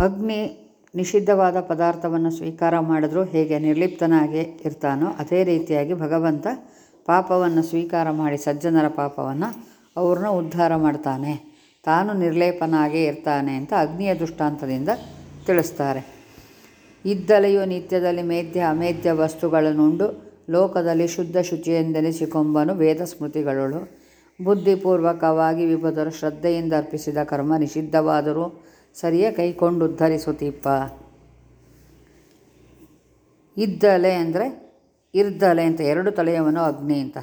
ಅಗ್ನಿ ನಿಷಿದ್ಧವಾದ ಪದಾರ್ಥವನ್ನು ಸ್ವೀಕಾರ ಮಾಡಿದ್ರೂ ಹೇಗೆ ನಿರ್ಲಿಪ್ತನಾಗಿ ಇರ್ತಾನೋ ಅದೇ ರೀತಿಯಾಗಿ ಭಗವಂತ ಪಾಪವನ್ನು ಸ್ವೀಕಾರ ಮಾಡಿ ಸಜ್ಜನರ ಪಾಪವನ್ನು ಅವ್ರನ್ನ ಉದ್ಧಾರ ಮಾಡ್ತಾನೆ. ತಾನು ನಿರ್ಲೇಪನಾಗೇ ಇರ್ತಾನೆ ಅಂತ ಅಗ್ನಿಯ ದೃಷ್ಟಾಂತದಿಂದ ತಿಳಿಸ್ತಾರೆ. ಇದ್ದಲೆಯು ನಿತ್ಯದಲ್ಲಿ ಮೇಧ್ಯ ಅಮೇಧ್ಯ ವಸ್ತುಗಳನ್ನುಂಡು ಲೋಕದಲ್ಲಿ ಶುದ್ಧ ಶುಚಿಯೆಂದೆನಿಸಿಕೊಂಬನು ವೇದ ಸ್ಮೃತಿಗಳು ಬುದ್ಧಿಪೂರ್ವಕವಾಗಿ ವಿಭುದರು ಶ್ರದ್ಧೆಯಿಂದ ಅರ್ಪಿಸಿದ ಕರ್ಮ ನಿಷಿದ್ಧವಾದರೂ ಸರಿಯೇ ಕೈಕೊಂಡು ಉದ್ಧರಿಸುತ್ತೀಪ್ಪ ಇದ್ದಲೆ ಅಂದರೆ ಇರ್ದಲೆ ಅಂತ ಎರಡು ತಲೆಯವನು ಅಗ್ನಿ ಅಂತ.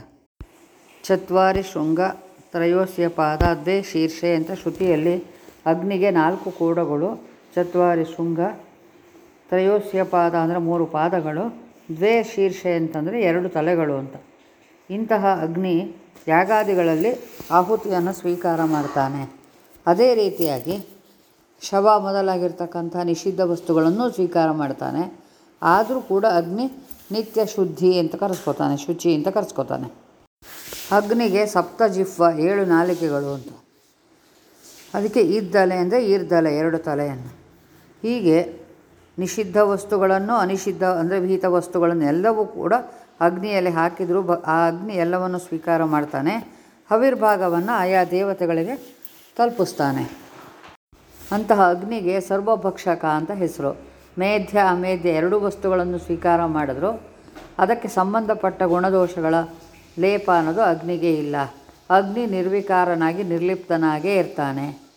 ಚತ್ವಾರಿ ಶೃಂಗ ತ್ರಯೋಸ್ಯ ಪಾದ ದ್ವೇ ಶೀರ್ಷೆ ಅಂತ ಶ್ರುತಿಯಲ್ಲಿ ಅಗ್ನಿಗೆ ನಾಲ್ಕು ಕೂಡಗಳು, ಚತ್ವಾರಿ ಶೃಂಗ ತ್ರಯೋಸ್ಯ ಪಾದ ಅಂದರೆ ಮೂರು ಪಾದಗಳು, ದ್ವೇ ಶೀರ್ಷೆ ಅಂತಂದರೆ ಎರಡು ತಲೆಗಳು ಅಂತ. ಇಂತಹ ಅಗ್ನಿ ಯಾಗಾದಿಗಳಲ್ಲಿ ಆಹುತಿಯನ್ನು ಸ್ವೀಕಾರ ಮಾಡ್ತಾನೆ. ಅದೇ ರೀತಿಯಾಗಿ ಶವ ಮೊದಲಾಗಿರ್ತಕ್ಕಂಥ ನಿಷಿದ್ಧ ವಸ್ತುಗಳನ್ನು ಸ್ವೀಕಾರ ಮಾಡ್ತಾನೆ. ಆದರೂ ಕೂಡ ಅಗ್ನಿ ನಿತ್ಯ ಶುದ್ಧಿ ಅಂತ ಕರೆಸ್ಕೊತಾನೆ, ಶುಚಿ ಅಂತ ಕರೆಸ್ಕೊತಾನೆ. ಅಗ್ನಿಗೆ ಸಪ್ತ ಜಿಫ್ವ ಏಳು ನಾಲಿಕೆಗಳು ಅಂತ. ಅದಕ್ಕೆ ಇದ್ದಲೆ ಅಂದರೆ ಈರ್ದಲೆ ಎರಡು ತಲೆಯನ್ನು. ಹೀಗೆ ನಿಷಿದ್ಧ ವಸ್ತುಗಳನ್ನು, ಅನಿಷಿದ್ಧ ಅಂದರೆ ವಿಹಿತ ವಸ್ತುಗಳನ್ನು ಎಲ್ಲವೂ ಕೂಡ ಅಗ್ನಿಯಲ್ಲಿ ಹಾಕಿದರೂ ಬ ಆ ಅಗ್ನಿ ಎಲ್ಲವನ್ನು ಸ್ವೀಕಾರ ಮಾಡ್ತಾನೆ. ಹವಿರ್ಭಾಗವನ್ನು ಆಯಾ ದೇವತೆಗಳಿಗೆ ತಲುಪಿಸ್ತಾನೆ. ಅಂತಹ ಅಗ್ನಿಗೆ ಸರ್ವಭಕ್ಷಕ ಅಂತ ಹೆಸರು. ಮೇಧ್ಯ, ಅಮೇಧ್ಯ ಎರಡೂ ವಸ್ತುಗಳನ್ನು ಸ್ವೀಕಾರ ಮಾಡಿದ್ರು. ಅದಕ್ಕೆ ಸಂಬಂಧಪಟ್ಟ ಗುಣದೋಷಗಳ ಲೇಪ ಅನ್ನೋದು ಅಗ್ನಿಗೆ ಇಲ್ಲ. ಅಗ್ನಿ ನಿರ್ವಿಕಾರನಾಗಿ ನಿರ್ಲಿಪ್ತನಾಗೇ ಇರ್ತಾನೆ.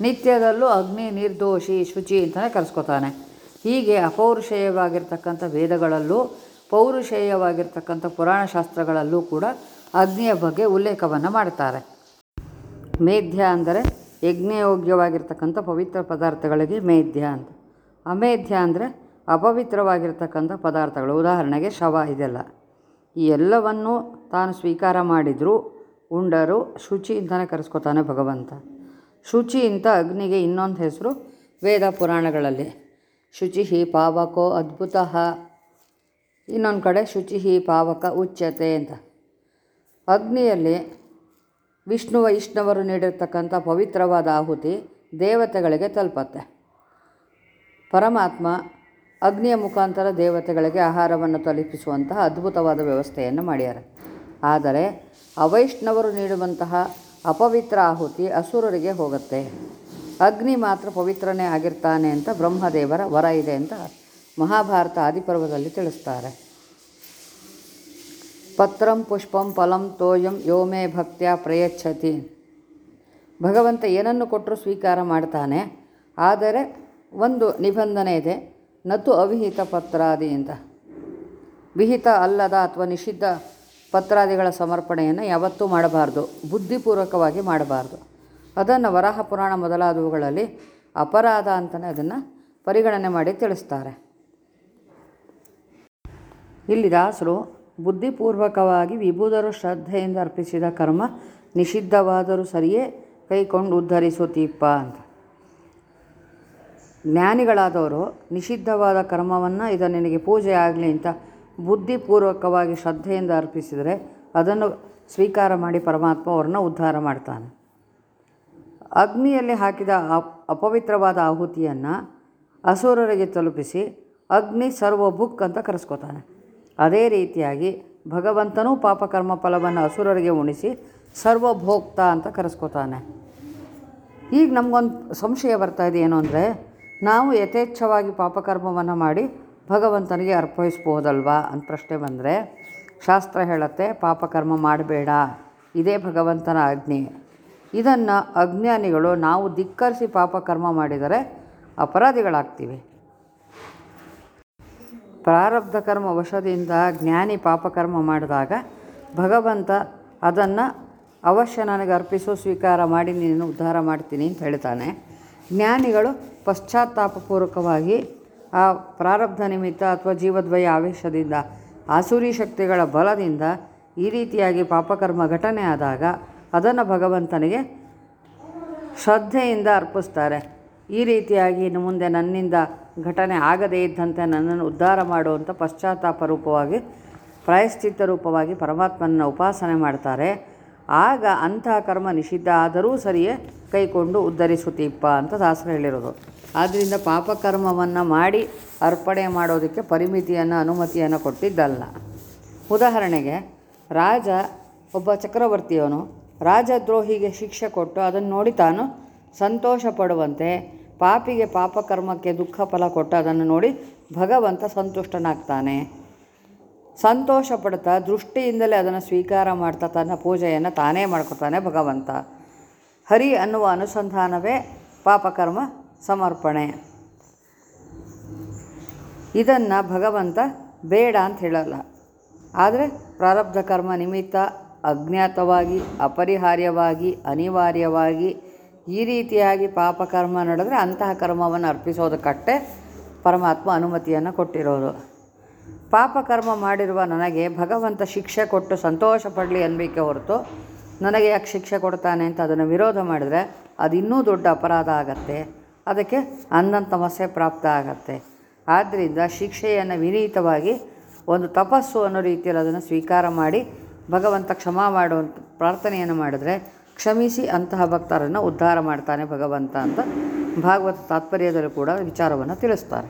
ನಿತ್ಯದಲ್ಲೂ ಅಗ್ನಿ ನಿರ್ದೋಷಿ ಶುಚಿ ಅಂತಲೇ ಕರೆಸ್ಕೊತಾನೆ. ಹೀಗೆ ಅಪೌರುಷೇಯವಾಗಿರ್ತಕ್ಕಂಥ ವೇದಗಳಲ್ಲೂ, ಪೌರುಷೇಯವಾಗಿರ್ತಕ್ಕಂಥ ಪುರಾಣ ಶಾಸ್ತ್ರಗಳಲ್ಲೂ ಕೂಡ ಅಗ್ನಿಯ ಬಗ್ಗೆ ಉಲ್ಲೇಖವನ್ನು ಮಾಡ್ತಾರೆ. ಮೇಧ್ಯ ಅಂದರೆ ಯಜ್ಞಯೋಗ್ಯವಾಗಿರ್ತಕ್ಕಂಥ ಪವಿತ್ರ ಪದಾರ್ಥಗಳಿಗೆ ಮೇಧ್ಯ ಅಂತ. ಅಮೇಧ್ಯ ಅಂದರೆ ಅಪವಿತ್ರವಾಗಿರ್ತಕ್ಕಂಥ ಪದಾರ್ಥಗಳು. ಉದಾಹರಣೆಗೆ ಶವ ಇದೆಲ್ಲ. ಈ ಎಲ್ಲವನ್ನೂ ತಾನು ಸ್ವೀಕಾರ ಮಾಡಿದರೂ ಉಂಡರು ಶುಚಿ ಅಂತಲೇ ಕರೆಸ್ಕೊತಾನೆ ಭಗವಂತ. ಶುಚಿ ಅಂತ ಅಗ್ನಿಗೆ ಇನ್ನೊಂದು ಹೆಸರು ವೇದ ಪುರಾಣಗಳಲ್ಲಿ. ಶುಚಿ ಪಾವಕೋ ಅದ್ಭುತ. ಇನ್ನೊಂದು ಕಡೆ ಶುಚಿ ಪಾವಕ ಉಚ್ಯತೆ ಅಂತ. ಅಗ್ನಿಯಲ್ಲಿ ವಿಷ್ಣು ವೈಷ್ಣವರು ನೀಡಿರ್ತಕ್ಕಂಥ ಪವಿತ್ರವಾದ ಆಹುತಿ ದೇವತೆಗಳಿಗೆ ತಲುಪತ್ತೆ. ಪರಮಾತ್ಮ ಅಗ್ನಿಯ ಮುಖಾಂತರ ದೇವತೆಗಳಿಗೆ ಆಹಾರವನ್ನು ತಲುಪಿಸುವಂತಹ ಅದ್ಭುತವಾದ ವ್ಯವಸ್ಥೆಯನ್ನು ಮಾಡ್ಯಾರ. ಆದರೆ ಅವೈಷ್ಣವರು ನೀಡುವಂತಹ ಅಪವಿತ್ರ ಆಹುತಿ ಅಸುರರಿಗೆ ಹೋಗುತ್ತೆ. ಅಗ್ನಿ ಮಾತ್ರ ಪವಿತ್ರನೇ ಆಗಿರ್ತಾನೆ ಅಂತ ಬ್ರಹ್ಮದೇವರ ವರ ಇದೆ ಅಂತ ಮಹಾಭಾರತ ಆದಿಪರ್ವದಲ್ಲಿ ತಿಳಿಸ್ತಾರೆ. ಪತ್ರಂ ಪುಷ್ಪಂ ಫಲಂ ತೋಯಂ ಯೋಮೇ ಭಕ್ತ್ಯ ಪ್ರಯಚ್ಛತಿ. ಭಗವಂತ ಏನನ್ನು ಕೊಟ್ಟರೂ ಸ್ವೀಕಾರ ಮಾಡ್ತಾನೆ, ಆದರೆ ಒಂದು ನಿಬಂಧನೆ ಇದೆ ನತು ಅವಿಹಿತ ಪತ್ರಾದಿ ಅಂತ. ವಿಹಿತ ಅಲ್ಲದ ಅಥವಾ ನಿಷಿದ್ಧ ಪತ್ರಾದಿಗಳ ಸಮರ್ಪಣೆಯನ್ನು ಯಾವತ್ತೂ ಮಾಡಬಾರ್ದು, ಬುದ್ಧಿಪೂರ್ವಕವಾಗಿ ಮಾಡಬಾರ್ದು. ಅದನ್ನು ವರಾಹ ಪುರಾಣ ಮೊದಲಾದವುಗಳಲ್ಲಿ ಅಪರಾಧ ಅಂತಲೇ ಅದನ್ನು ಪರಿಗಣನೆ ಮಾಡಿ ತಿಳಿಸ್ತಾರೆ. ಇಲ್ಲಿ ದಾಸರು ಬುದ್ಧಿಪೂರ್ವಕವಾಗಿ ವಿಭುದರು ಶ್ರದ್ಧೆಯಿಂದ ಅರ್ಪಿಸಿದ ಕರ್ಮ ನಿಷಿದ್ಧವಾದರೂ ಸರಿಯೇ, ಕೈಕೊಂಡು ಉದ್ಧರಿಸುತ್ತೀಪ್ಪ ಅಂತ. ಜ್ಞಾನಿಗಳಾದವರು ನಿಷಿದ್ಧವಾದ ಕರ್ಮವನ್ನು ಇದು ನಿನಗೆ ಪೂಜೆ ಆಗಲಿ ಅಂತ ಬುದ್ಧಿಪೂರ್ವಕವಾಗಿ ಶ್ರದ್ಧೆಯಿಂದ ಅರ್ಪಿಸಿದರೆ ಅದನ್ನು ಸ್ವೀಕಾರ ಮಾಡಿ ಪರಮಾತ್ಮ ಅವ್ರನ್ನ ಉದ್ಧಾರ ಮಾಡ್ತಾನೆ. ಅಗ್ನಿಯಲ್ಲಿ ಹಾಕಿದ ಅಪ್, ಅಪವಿತ್ರವಾದ ಆಹುತಿಯನ್ನು ಅಸುರರಿಗೆ ತಲುಪಿಸಿ ಅಗ್ನಿ ಸರ್ವಭುಕ್ ಅಂತ ಕರೆಸ್ಕೊತಾನೆ. ಅದೇ ರೀತಿಯಾಗಿ ಭಗವಂತನೂ ಪಾಪಕರ್ಮ ಫಲವನ್ನು ಅಸುರರಿಗೆ ಉಣಿಸಿ ಸರ್ವಭೋಕ್ತ ಅಂತ ಕರೆಸ್ಕೋತಾನೆ. ಈಗ ನಮಗೊಂದು ಸಂಶಯ ಬರ್ತಾ ಇದೆ ಏನು ಅಂದರೆ, ನಾವು ಯಥೇಚ್ಛವಾಗಿ ಪಾಪಕರ್ಮವನ್ನು ಮಾಡಿ ಭಗವಂತನಿಗೆ ಅರ್ಪಿಸ್ಬೋದಲ್ವಾ ಅಂತ ಪ್ರಶ್ನೆ ಬಂದರೆ, ಶಾಸ್ತ್ರ ಹೇಳುತ್ತೆ ಪಾಪಕರ್ಮ ಮಾಡಬೇಡ, ಇದೇ ಭಗವಂತನ ಅಗ್ನಿ. ಇದನ್ನು ಅಜ್ಞಾನಿಗಳು ನಾವು ಧಿಕ್ಕರಿಸಿ ಪಾಪಕರ್ಮ ಮಾಡಿದರೆ ಅಪರಾಧಿಗಳಾಗ್ತೀವಿ. ಪ್ರಾರಬ್ಧ ಕರ್ಮ ವಶದಿಂದ ಜ್ಞಾನಿ ಪಾಪಕರ್ಮ ಮಾಡಿದಾಗ ಭಗವಂತ ಅದನ್ನು ಅವಶ್ಯ ನನಗೆ ಅರ್ಪಿಸು ಸ್ವೀಕಾರ ಮಾಡಿ ನೀನು ಉದ್ಧಾರ ಮಾಡ್ತೀನಿ ಅಂತ ಹೇಳ್ತಾನೆ. ಜ್ಞಾನಿಗಳು ಪಶ್ಚಾತ್ತಾಪಪೂರ್ವಕವಾಗಿ ಆ ಪ್ರಾರಬ್ಧ ನಿಮಿತ್ತ ಅಥವಾ ಜೀವದ್ವಯ ಆವೇಶದಿಂದ ಆಸುರಿ ಶಕ್ತಿಗಳ ಬಲದಿಂದ ಈ ರೀತಿಯಾಗಿ ಪಾಪಕರ್ಮ ಘಟನೆ ಆದಾಗ ಅದನ್ನು ಭಗವಂತನಿಗೆ ಶ್ರದ್ಧೆಯಿಂದ ಅರ್ಪಿಸ್ತಾರೆ. ಈ ರೀತಿಯಾಗಿ ಇನ್ನು ಮುಂದೆ ನನ್ನಿಂದ ಘಟನೆ ಆಗದೇ ಇದ್ದಂತೆ ನನ್ನನ್ನು ಉದ್ಧಾರ ಮಾಡುವಂಥ ಪಶ್ಚಾತ್ತಾಪ ರೂಪವಾಗಿ, ಪ್ರಾಯಶ್ಚಿತ್ತ ರೂಪವಾಗಿ ಪರಮಾತ್ಮನ ಉಪಾಸನೆ ಮಾಡ್ತಾರೆ. ಆಗ ಅಂತಹ ಕರ್ಮ ನಿಷಿದ್ಧ ಆದರೂ ಸರಿಯೇ ಕೈಕೊಂಡು ಉದ್ಧರಿಸುತ್ತೀಪ್ಪ ಅಂತ ದಾಸರು ಹೇಳಿರೋದು. ಆದ್ದರಿಂದ ಪಾಪಕರ್ಮವನ್ನು ಮಾಡಿ ಅರ್ಪಣೆ ಮಾಡೋದಕ್ಕೆ ಪರಿಮಿತಿಯನ್ನು, ಅನುಮತಿಯನ್ನು ಕೊಟ್ಟಿದ್ದಲ್ಲ. ಉದಾಹರಣೆಗೆ, ರಾಜ ಒಬ್ಬ ಚಕ್ರವರ್ತಿಯವನು, ರಾಜದ್ರೋಹಿಗೆ ಶಿಕ್ಷೆ ಕೊಟ್ಟು ಅದನ್ನು ನೋಡಿ ತಾನು ಸಂತೋಷ ಪಡುವಂತೆ ಪಾಪಿಗೆ ಪಾಪಕರ್ಮಕ್ಕೆ ದುಃಖ ಫಲ ಕೊಟ್ಟು ಅದನ್ನು ನೋಡಿ ಭಗವಂತ ಸಂತುಷ್ಟನಾಗ್ತಾನೆ. ಸಂತೋಷ ಪಡ್ತಾ ದೃಷ್ಟಿಯಿಂದಲೇ ಅದನ್ನು ಸ್ವೀಕಾರ ಮಾಡ್ತಾ ತನ್ನ ಪೂಜೆಯನ್ನು ತಾನೇ ಮಾಡ್ಕೊತಾನೆ ಭಗವಂತ. ಹರಿ ಅನ್ನುವ ಅನುಸಂಧಾನವೇ ಪಾಪಕರ್ಮ ಸಮರ್ಪಣೆ. ಇದನ್ನು ಭಗವಂತ ಬೇಡ ಅಂತ ಹೇಳಲ್ಲ. ಆದರೆ ಪ್ರಾರಬ್ಧ ಕರ್ಮ ನಿಮಿತ್ತ ಅಜ್ಞಾತವಾಗಿ, ಅಪರಿಹಾರ್ಯವಾಗಿ, ಅನಿವಾರ್ಯವಾಗಿ ಈ ರೀತಿಯಾಗಿ ಪಾಪಕರ್ಮ ನಡೆದರೆ ಅಂತಹ ಕರ್ಮವನ್ನು ಅರ್ಪಿಸೋದಕ್ಕಷ್ಟೇ ಪರಮಾತ್ಮ ಅನುಮತಿಯನ್ನು ಕೊಟ್ಟಿರೋದು. ಪಾಪಕರ್ಮ ಮಾಡಿರುವ ನನಗೆ ಭಗವಂತ ಶಿಕ್ಷೆ ಕೊಟ್ಟು ಸಂತೋಷ ಪಡಲಿ ಅನ್ಬೇಕೆ ಹೊರತು ನನಗೆ ಯಾಕೆ ಶಿಕ್ಷೆ ಕೊಡ್ತಾನೆ ಅಂತ ಅದನ್ನು ವಿರೋಧ ಮಾಡಿದರೆ ಅದು ಇನ್ನೂ ದೊಡ್ಡ ಅಪರಾಧ ಆಗತ್ತೆ. ಅದಕ್ಕೆ ಅಂದಂತ ಸಮಸ್ಯೆ ಪ್ರಾಪ್ತ ಆಗತ್ತೆ. ಆದ್ದರಿಂದ ಶಿಕ್ಷೆಯನ್ನು ವಿನೀತವಾಗಿ ಒಂದು ತಪಸ್ಸು ಅನ್ನೋ ರೀತಿಯಲ್ಲಿ ಅದನ್ನು ಸ್ವೀಕಾರ ಮಾಡಿ ಭಗವಂತ ಕ್ಷಮಾ ಮಾಡುವಂಥ ಪ್ರಾರ್ಥನೆಯನ್ನು ಮಾಡಿದರೆ ಕ್ಷಮಿಸಿ ಅಂತಹ ಭಕ್ತರನ್ನು ಉದ್ಧಾರ ಮಾಡ್ತಾನೆ ಭಗವಂತ ಅಂತ ಭಾಗವತ ತಾತ್ಪರ್ಯದಲ್ಲೂ ಕೂಡ ವಿಚಾರವನ್ನು ತಿಳಿಸ್ತಾರೆ.